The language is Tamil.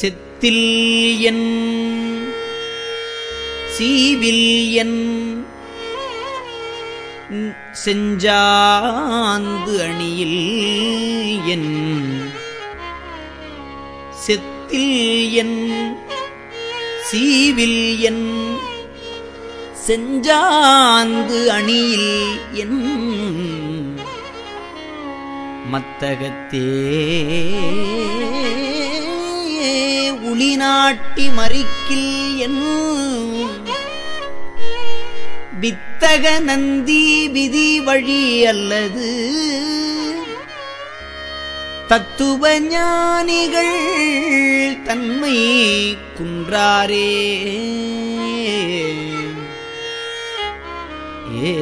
செத்தில் என் சீவில் என் செஞ்சாந்து அணியில் என். செத்தில் என் சீவில் என் செஞ்சாந்து அணியில் என். மத்தகத்தே உளிநாட்டி மறிக்கில் என் வித்தக நந்தி விதி வழி அல்லது தத்துவ ஞானிகள் தன்மை குன்றாரே. ஏ